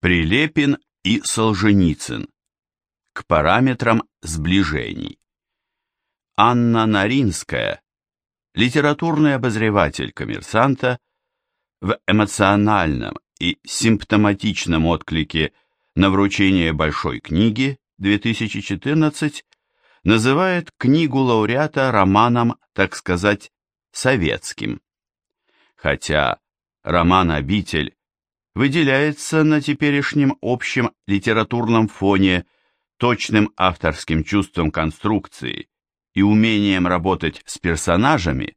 Прилепин и Солженицын. К параметрам сближений. Анна Наринская, литературный обозреватель коммерсанта, в эмоциональном и симптоматичном отклике на вручение большой книги 2014 называет книгу лауреата романом, так сказать, советским. Хотя роман «Обитель» выделяется на теперешнем общем литературном фоне точным авторским чувством конструкции и умением работать с персонажами,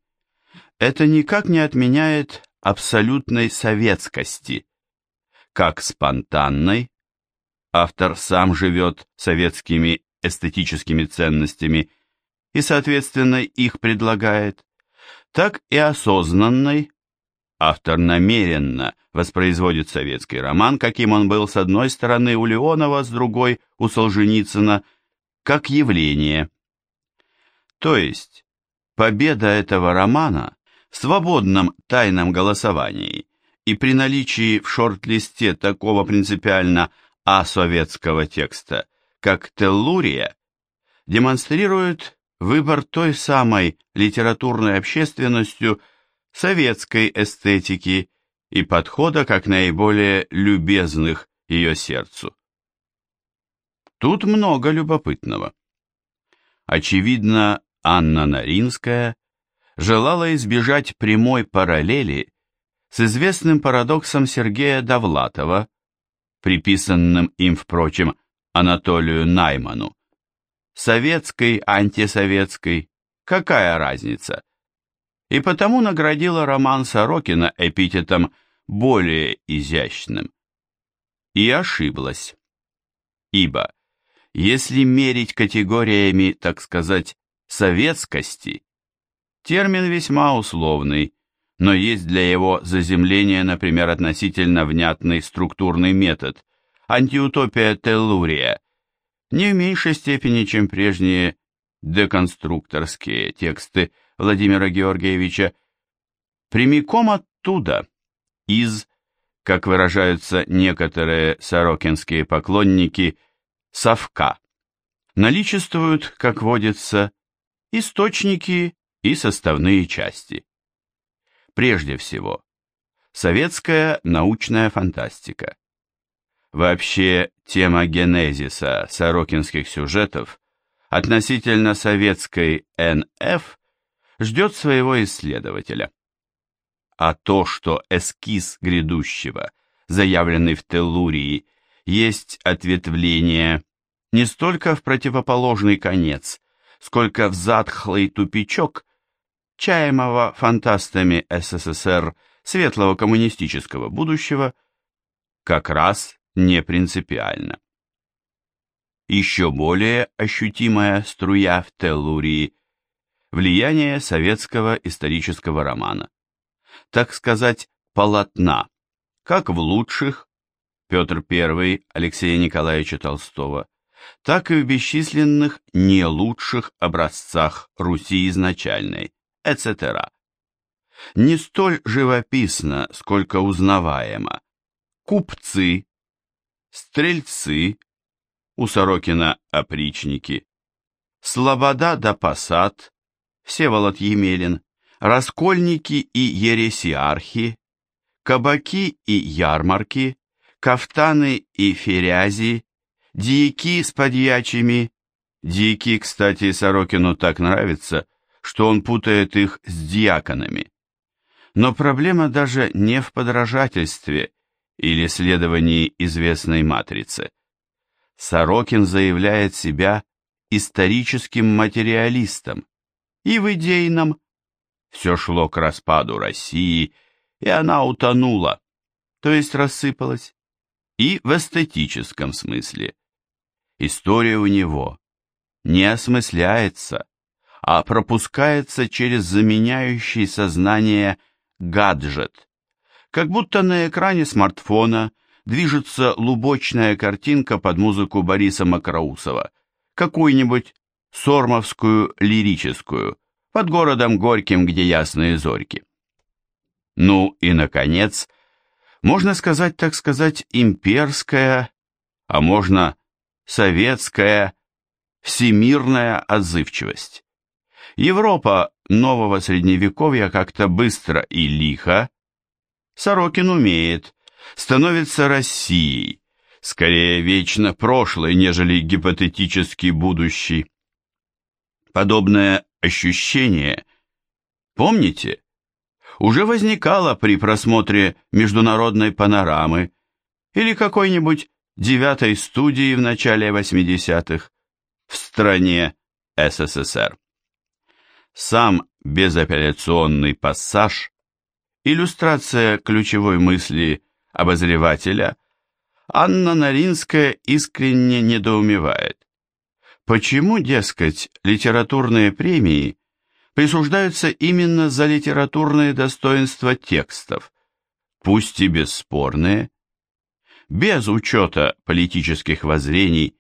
это никак не отменяет абсолютной советскости, как спонтанной, автор сам живет советскими эстетическими ценностями и, соответственно, их предлагает, так и осознанной, автор намеренно воспроизводит советский роман, каким он был с одной стороны у Леонова, с другой у Солженицына, как явление. То есть, победа этого романа в свободном тайном голосовании и при наличии в шорт-листе такого принципиально асоветского текста, как «Теллурия», демонстрирует выбор той самой литературной общественностью советской эстетики и подхода как наиболее любезных ее сердцу. Тут много любопытного. Очевидно, Анна Наринская желала избежать прямой параллели с известным парадоксом Сергея Довлатова, приписанным им, впрочем, Анатолию Найману. Советской, антисоветской, какая разница? И потому наградила роман Сорокина эпитетом более изящным. И ошиблась. Ибо, если мерить категориями, так сказать, советскости, термин весьма условный, но есть для его заземления, например, относительно внятный структурный метод, антиутопия Теллурия, не в меньшей степени, чем прежние деконструкторские тексты Владимира Георгиевича, прямиком оттуда, из, как выражаются некоторые сорокинские поклонники, совка. Наличествуют, как водится, источники и составные части. Прежде всего, советская научная фантастика. Вообще, тема генезиса сорокинских сюжетов относительно советской НФ ждет своего исследователя. А то, что эскиз грядущего, заявленный в Теллурии, есть ответвление не столько в противоположный конец, сколько в затхлый тупичок чаемого фантастами СССР светлого коммунистического будущего, как раз не принципиально. Еще более ощутимая струя в Теллурии – влияние советского исторического романа. Так сказать, полотна, как в лучших Петр I Алексея Николаевича Толстого, так и в бесчисленных не лучших образцах Руси изначальной, etc. Не столь живописно, сколько узнаваемо. Купцы, стрельцы, у Сорокина опричники, слобода да посад, Всеволод Емелин, раскольники и ересиархи, кабаки и ярмарки, кафтаны и ферязи, дьяки с подьячими. Дьяки, кстати, Сорокину так нравится, что он путает их с диаконами. Но проблема даже не в подражательстве или следовании известной матрицы. Сорокин заявляет себя историческим материалистом, и в идейном. Все шло к распаду России, и она утонула, то есть рассыпалась, и в эстетическом смысле. История у него не осмысляется, а пропускается через заменяющий сознание гаджет, как будто на экране смартфона движется лубочная картинка под музыку Бориса Макроусова, какую-нибудь сормовскую лирическую, под городом Горьким, где ясные зорьки. Ну и, наконец, Можно сказать, так сказать, имперская, а можно советская, всемирная отзывчивость. Европа нового средневековья как-то быстро и лихо, Сорокин умеет, становится Россией, скорее вечно прошлой, нежели гипотетически будущий. Подобное ощущение, помните, уже возникало при просмотре международной панорамы или какой-нибудь девятой студии в начале 80-х в стране СССР. Сам безапелляционный пассаж, иллюстрация ключевой мысли обозревателя, Анна Наринская искренне недоумевает. Почему, дескать, литературные премии присуждаются именно за литературные достоинства текстов, пусть и бесспорные, без учета политических воззрений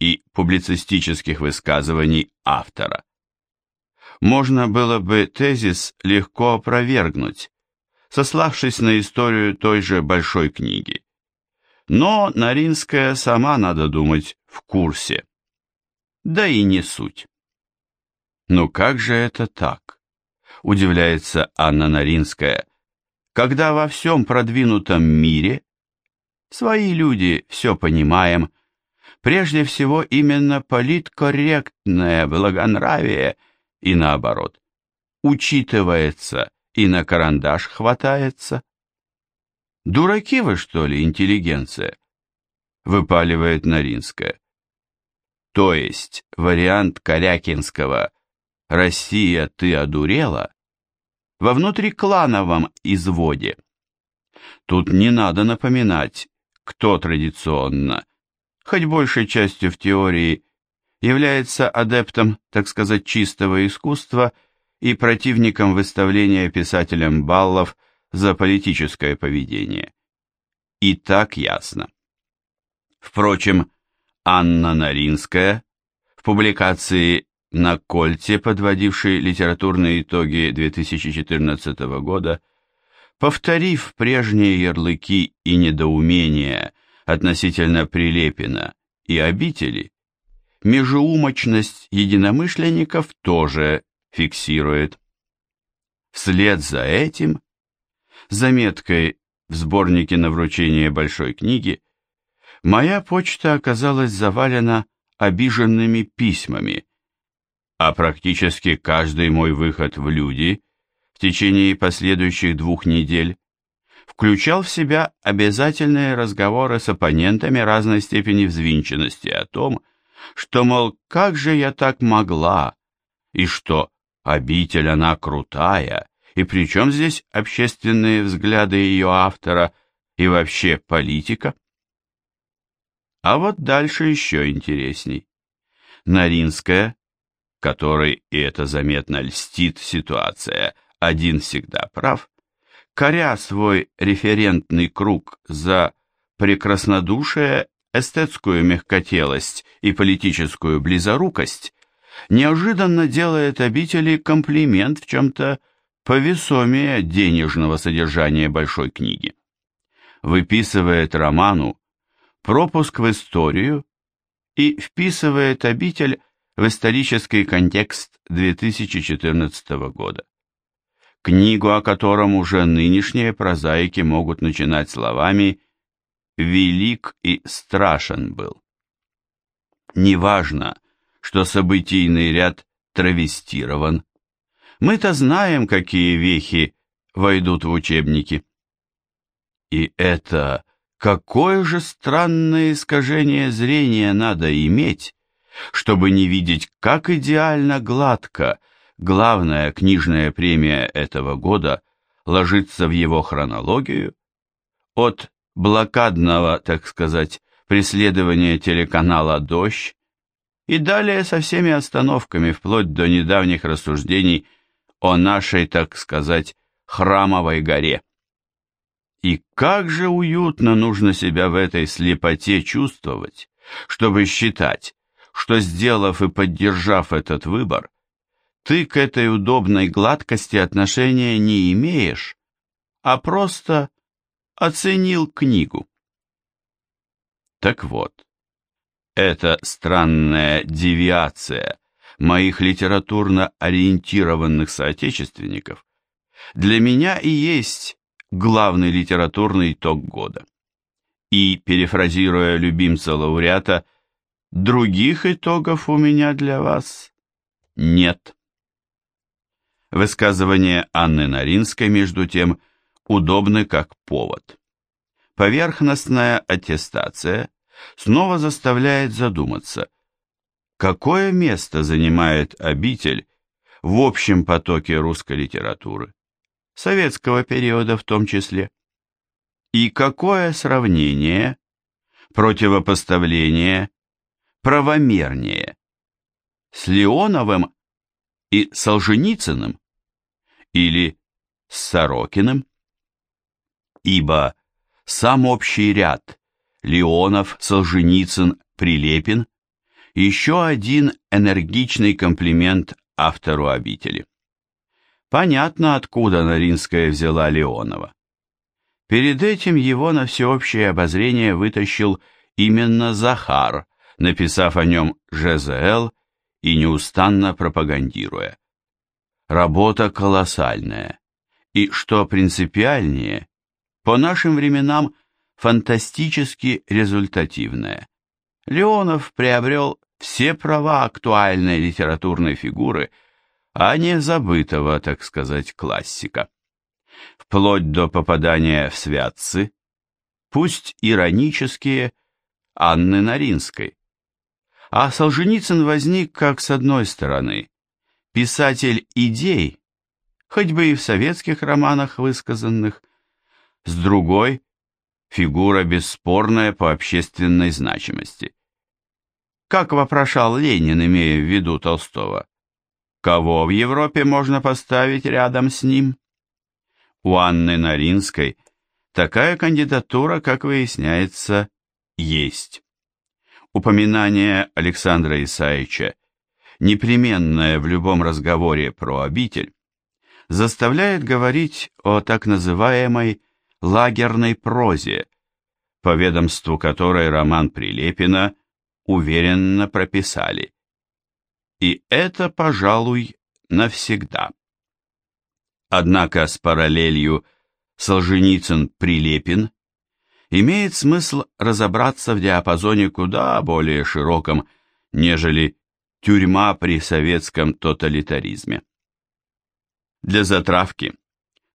и публицистических высказываний автора. Можно было бы тезис легко опровергнуть, сославшись на историю той же большой книги. Но Наринская сама, надо думать, в курсе. Да и не суть. «Ну как же это так?» – удивляется Анна Наринская, когда во всем продвинутом мире свои люди все понимаем, прежде всего именно политкорректное благонравие и наоборот, учитывается и на карандаш хватается. Дураки вы, что ли, интеллигенция? Выпаливает Наринская. То есть вариант Корякинского «Россия, ты одурела» во внутриклановом изводе. Тут не надо напоминать, кто традиционно, хоть большей частью в теории, является адептом, так сказать, чистого искусства и противником выставления писателям баллов за политическое поведение. И так ясно. Впрочем, Анна Наринская в публикации на Кольте, подводившей литературные итоги 2014 года, повторив прежние ярлыки и недоумения относительно Прилепина и обители, межеумочность единомышленников тоже фиксирует. Вслед за этим, заметкой в сборнике на вручение большой книги, моя почта оказалась завалена обиженными письмами, а практически каждый мой выход в люди в течение последующих двух недель включал в себя обязательные разговоры с оппонентами разной степени взвинченности о том, что, мол, как же я так могла, и что обитель она крутая, и при чем здесь общественные взгляды ее автора и вообще политика? А вот дальше еще интересней. Наринская, которой, и это заметно льстит ситуация, один всегда прав, коря свой референтный круг за прекраснодушие, эстетскую мягкотелость и политическую близорукость, неожиданно делает обители комплимент в чем-то повесомее денежного содержания большой книги. Выписывает роману пропуск в историю и вписывает обитель в исторический контекст 2014 года. Книгу, о котором уже нынешние прозаики могут начинать словами «велик и страшен был». Неважно, что событийный ряд травестирован. Мы-то знаем, какие вехи войдут в учебники. И это Какое же странное искажение зрения надо иметь, чтобы не видеть, как идеально гладко главная книжная премия этого года ложится в его хронологию, от блокадного, так сказать, преследования телеканала «Дождь» и далее со всеми остановками вплоть до недавних рассуждений о нашей, так сказать, храмовой горе. И как же уютно нужно себя в этой слепоте чувствовать, чтобы считать, что сделав и поддержав этот выбор, ты к этой удобной гладкости отношения не имеешь, а просто оценил книгу. Так вот, эта странная девиация моих литературно ориентированных соотечественников для меня и есть главный литературный итог года. И, перефразируя любимца лауреата, других итогов у меня для вас нет. Высказывания Анны Наринской, между тем, удобны как повод. Поверхностная аттестация снова заставляет задуматься, какое место занимает обитель в общем потоке русской литературы, советского периода в том числе, и какое сравнение, противопоставление правомернее с Леоновым и Солженицыным или с Сорокиным? Ибо сам общий ряд Леонов, Солженицын, Прилепин еще один энергичный комплимент автору обители. Понятно, откуда Наринская взяла Леонова. Перед этим его на всеобщее обозрение вытащил именно Захар, написав о нем ЖЗЛ и неустанно пропагандируя. Работа колоссальная, и, что принципиальнее, по нашим временам фантастически результативная. Леонов приобрел все права актуальной литературной фигуры, а не забытого, так сказать, классика. Вплоть до попадания в святцы, пусть иронические, Анны Наринской, а Солженицын возник как с одной стороны писатель идей, хоть бы и в советских романах высказанных, с другой фигура бесспорная по общественной значимости. Как вопрошал Ленин, имея в виду Толстого, кого в Европе можно поставить рядом с ним? У Анны Наринской такая кандидатура, как выясняется, есть. Упоминание Александра Исаевича, непременное в любом разговоре про обитель, заставляет говорить о так называемой лагерной прозе, по ведомству которой роман Прилепина уверенно прописали. И это, пожалуй, навсегда. Однако с параллелью Солженицын-Прилепин имеет смысл разобраться в диапазоне куда более широком, нежели тюрьма при советском тоталитаризме. Для затравки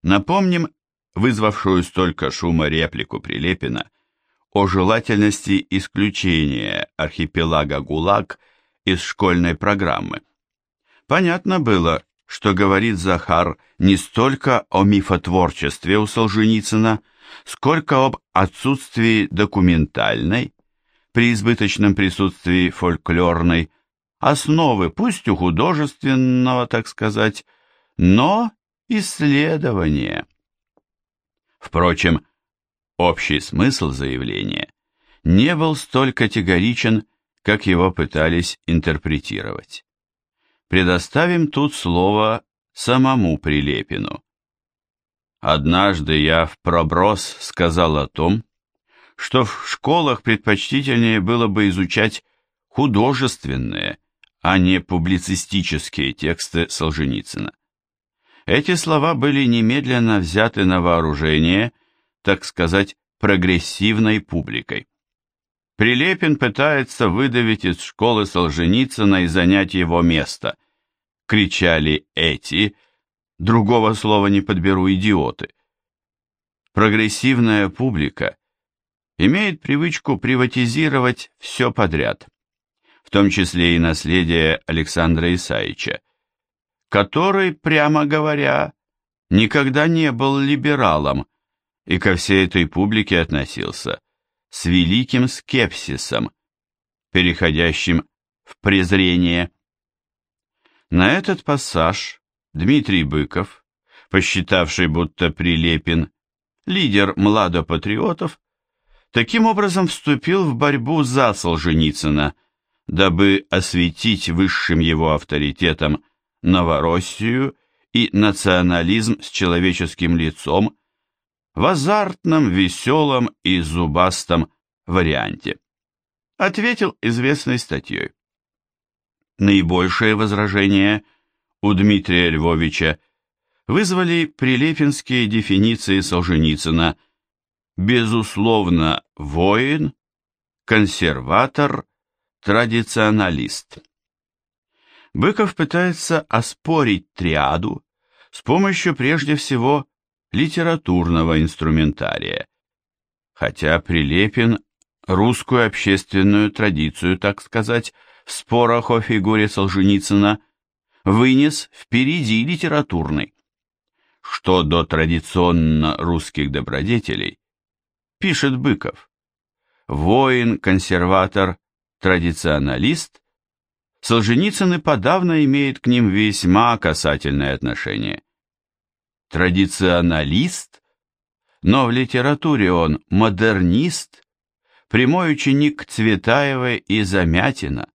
напомним вызвавшую столько шума реплику Прилепина о желательности исключения архипелага ГУЛАГ из школьной программы. Понятно было, что говорит Захар не столько о мифотворчестве у Солженицына, сколько об отсутствии документальной, при избыточном присутствии фольклорной, основы, пусть у художественного, так сказать, но исследования. Впрочем, общий смысл заявления не был столь категоричен, как его пытались интерпретировать. Предоставим тут слово самому Прилепину. Однажды я в проброс сказал о том, что в школах предпочтительнее было бы изучать художественные, а не публицистические тексты Солженицына. Эти слова были немедленно взяты на вооружение, так сказать, прогрессивной публикой. Прилепин пытается выдавить из школы Солженицына и занять его место. Кричали эти, другого слова не подберу, идиоты. Прогрессивная публика имеет привычку приватизировать все подряд, в том числе и наследие Александра Исаича, который, прямо говоря, никогда не был либералом и ко всей этой публике относился с великим скепсисом, переходящим в презрение. На этот пассаж Дмитрий Быков, посчитавший, будто Прилепин, лидер младопатриотов, таким образом вступил в борьбу за Солженицына, дабы осветить высшим его авторитетом Новороссию и национализм с человеческим лицом, в азартном, веселом и зубастом варианте. Ответил известной статьей. Наибольшее возражение у Дмитрия Львовича вызвали прилепинские дефиниции Солженицына «безусловно воин», «консерватор», «традиционалист». Быков пытается оспорить триаду с помощью прежде всего литературного инструментария, хотя Прилепин русскую общественную традицию, так сказать, в спорах о фигуре Солженицына вынес впереди литературной. Что до традиционно русских добродетелей, пишет Быков, воин, консерватор, традиционалист, Солженицын и подавно имеет к ним весьма касательное отношение. Традиционалист, но в литературе он модернист, прямой ученик Цветаевой и Замятина,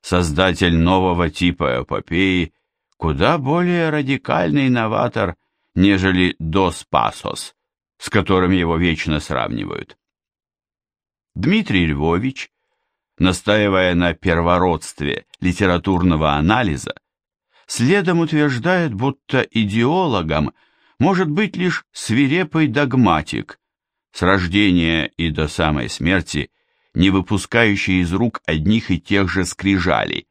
создатель нового типа эпопеи, куда более радикальный новатор, нежели Дос Пасос, с которым его вечно сравнивают. Дмитрий Львович, настаивая на первородстве литературного анализа, следом утверждает, будто идеологом может быть лишь свирепый догматик, с рождения и до самой смерти не выпускающий из рук одних и тех же скрижалей.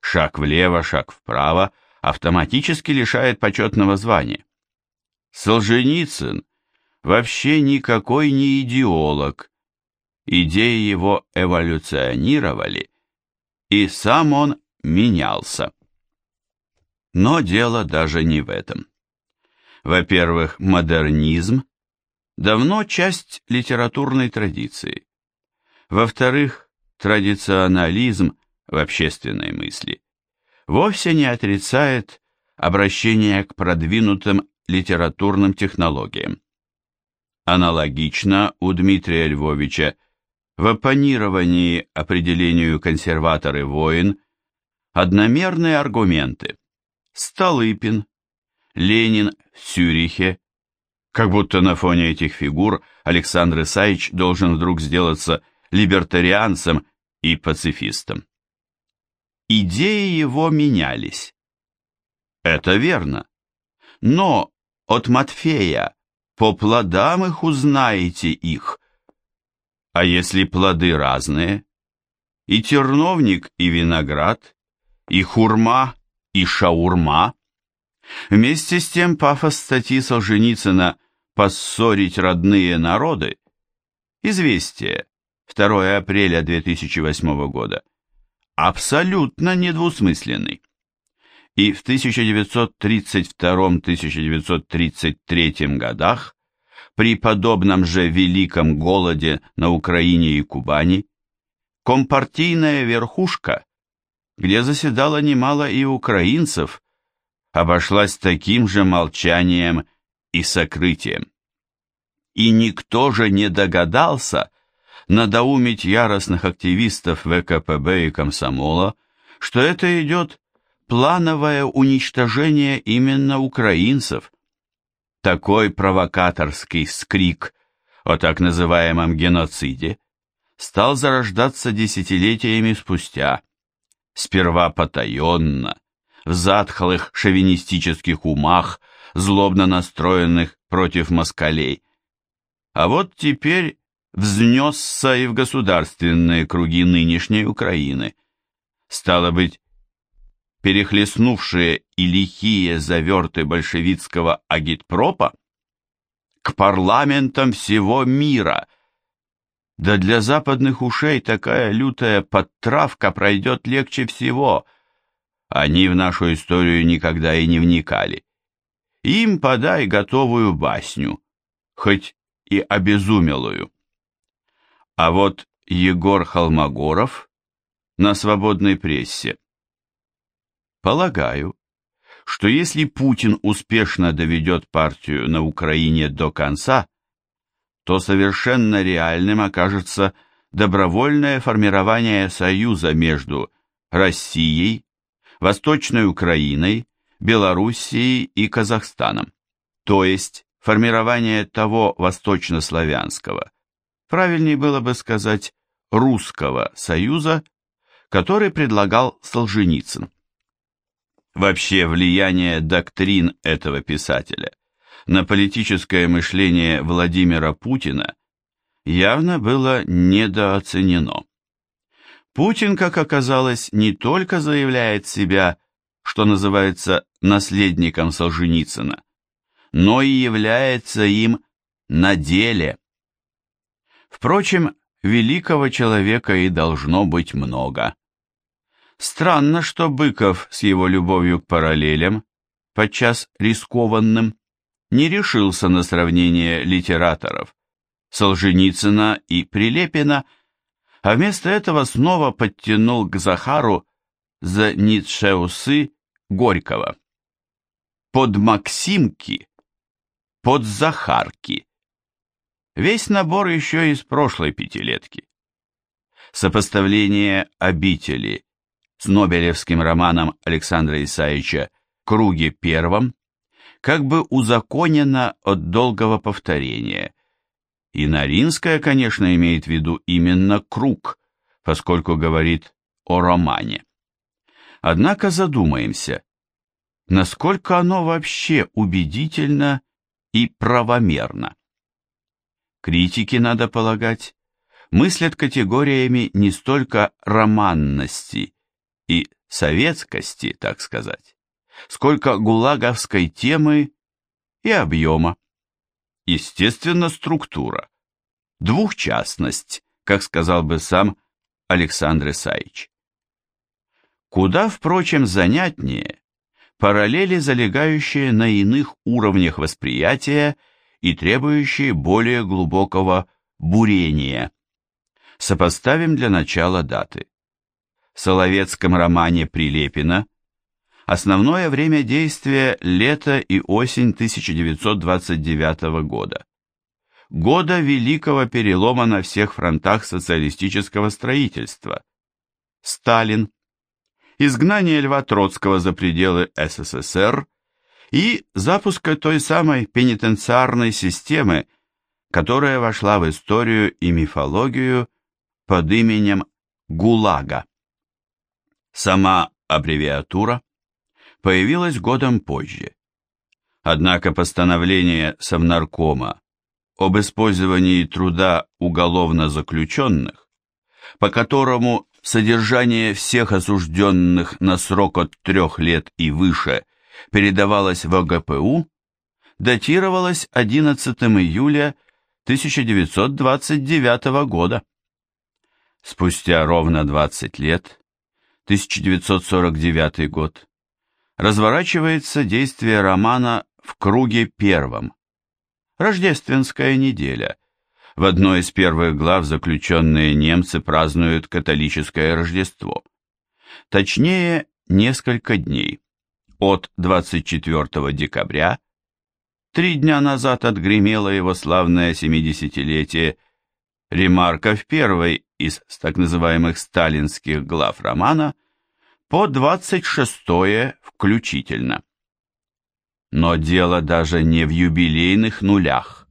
Шаг влево, шаг вправо автоматически лишает почетного звания. Солженицын вообще никакой не идеолог. Идеи его эволюционировали, и сам он менялся. Но дело даже не в этом. Во-первых, модернизм давно часть литературной традиции. Во-вторых, традиционализм в общественной мысли вовсе не отрицает обращение к продвинутым литературным технологиям. Аналогично у Дмитрия Львовича в оппонировании определению консерватор и воин одномерные аргументы. Столыпин, Ленин в Цюрихе, как будто на фоне этих фигур Александр Исаевич должен вдруг сделаться либертарианцем и пацифистом. Идеи его менялись. Это верно. Но от Матфея по плодам их узнаете их. А если плоды разные? И терновник, и виноград, и хурма, и шаурма – Вместе с тем пафос статьи Солженицына «Поссорить родные народы» Известие, 2 апреля 2008 года, абсолютно недвусмысленный. И в 1932-1933 годах, при подобном же великом голоде на Украине и Кубани, компартийная верхушка, где заседало немало и украинцев, обошлась таким же молчанием и сокрытием. И никто же не догадался надоумить яростных активистов ВКПБ и комсомола, что это идет плановое уничтожение именно украинцев. Такой провокаторский скрик о так называемом геноциде стал зарождаться десятилетиями спустя, сперва потаенно, в затхлых шовинистических умах, злобно настроенных против москалей. А вот теперь взнесся и в государственные круги нынешней Украины. Стало быть, перехлестнувшие и лихие заверты большевистского агитпропа к парламентам всего мира. Да для западных ушей такая лютая подтравка пройдет легче всего — они в нашу историю никогда и не вникали. Им подай готовую басню, хоть и обезумелую. А вот Егор Холмогоров на свободной прессе. Полагаю, что если Путин успешно доведет партию на Украине до конца, то совершенно реальным окажется добровольное формирование союза между Россией, Восточной Украиной, Белоруссией и Казахстаном, то есть формирование того восточнославянского, правильнее было бы сказать русского союза, который предлагал Солженицын. Вообще влияние доктрин этого писателя на политическое мышление Владимира Путина явно было недооценено. Путин, как оказалось, не только заявляет себя, что называется, наследником Солженицына, но и является им на деле. Впрочем, великого человека и должно быть много. Странно, что Быков с его любовью к параллелям, подчас рискованным, не решился на сравнение литераторов Солженицына и Прилепина, а вместо этого снова подтянул к Захару за Ницшеусы Горького. Под Максимки, под Захарки. Весь набор еще из прошлой пятилетки. Сопоставление обители с Нобелевским романом Александра Исаевича «Круге первом» как бы узаконено от долгого повторения. И Наринская, конечно, имеет в виду именно круг, поскольку говорит о романе. Однако задумаемся, насколько оно вообще убедительно и правомерно. Критики, надо полагать, мыслят категориями не столько романности и советскости, так сказать, сколько гулаговской темы и объема. Естественно, структура. Двухчастность, как сказал бы сам Александр Исаевич. Куда, впрочем, занятнее параллели, залегающие на иных уровнях восприятия и требующие более глубокого бурения. Сопоставим для начала даты. В Соловецком романе Прилепина Основное время действия – лето и осень 1929 года. Года великого перелома на всех фронтах социалистического строительства. Сталин. Изгнание Льва Троцкого за пределы СССР и запуска той самой пенитенциарной системы, которая вошла в историю и мифологию под именем ГУЛАГа. Сама аббревиатура появилась годом позже. Однако постановление Совнаркома об использовании труда уголовно заключенных, по которому содержание всех осужденных на срок от трех лет и выше передавалось в ОГПУ, датировалось 11 июля 1929 года. Спустя ровно 20 лет, 1949 год, разворачивается действие романа в круге первом. Рождественская неделя. В одной из первых глав заключенные немцы празднуют католическое Рождество. Точнее, несколько дней. От 24 декабря, три дня назад отгремело его славное 70-летие, ремарка в первой из так называемых сталинских глав романа – по 26 включительно. Но дело даже не в юбилейных нулях,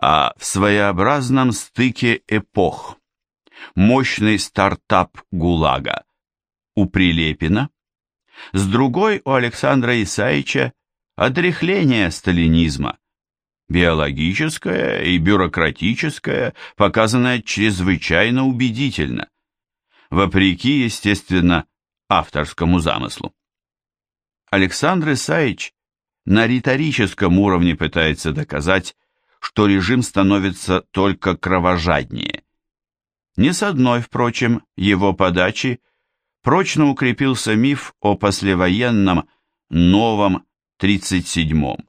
а в своеобразном стыке эпох. Мощный стартап ГУЛАГа у Прилепина, с другой у Александра Исаевича отрехление сталинизма, биологическое и бюрократическое, показанное чрезвычайно убедительно, вопреки, естественно, авторскому замыслу. Александр Исаевич на риторическом уровне пытается доказать, что режим становится только кровожаднее. Не с одной, впрочем, его подачи прочно укрепился миф о послевоенном новом 37-м,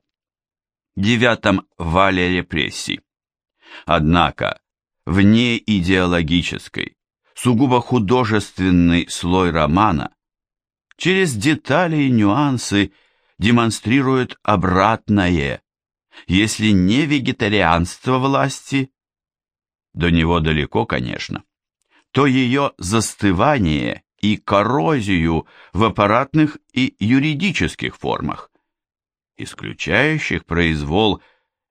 девятом вале репрессий. Однако, вне идеологической, сугубо художественный слой романа через детали и нюансы демонстрирует обратное, если не вегетарианство власти, до него далеко, конечно, то ее застывание и коррозию в аппаратных и юридических формах, исключающих произвол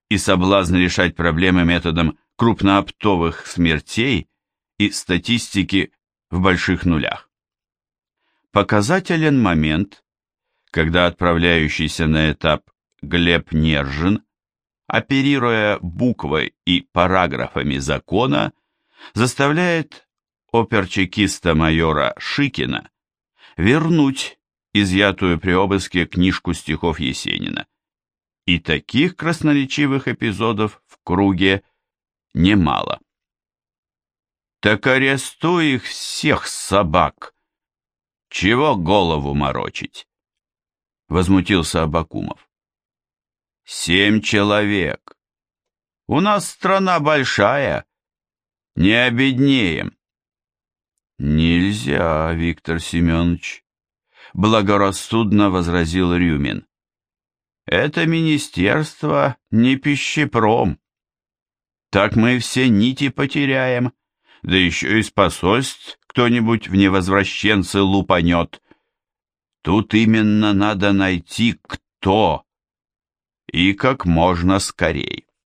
и соблазн решать проблемы методом крупнооптовых смертей и статистики в больших нулях. Показателен момент, когда отправляющийся на этап Глеб Нержин, оперируя буквой и параграфами закона, заставляет оперчекиста майора Шикина вернуть изъятую при обыске книжку стихов Есенина. И таких красноречивых эпизодов в круге немало. Так арестуй их всех собак. Чего голову морочить? Возмутился Абакумов. Семь человек. У нас страна большая. Не обеднеем. Нельзя, Виктор Семенович. Благорассудно возразил Рюмин. Это министерство не пищепром. Так мы все нити потеряем, да еще из посольств кто-нибудь в невозвращенцы лупанет. Тут именно надо найти кто и как можно скорей.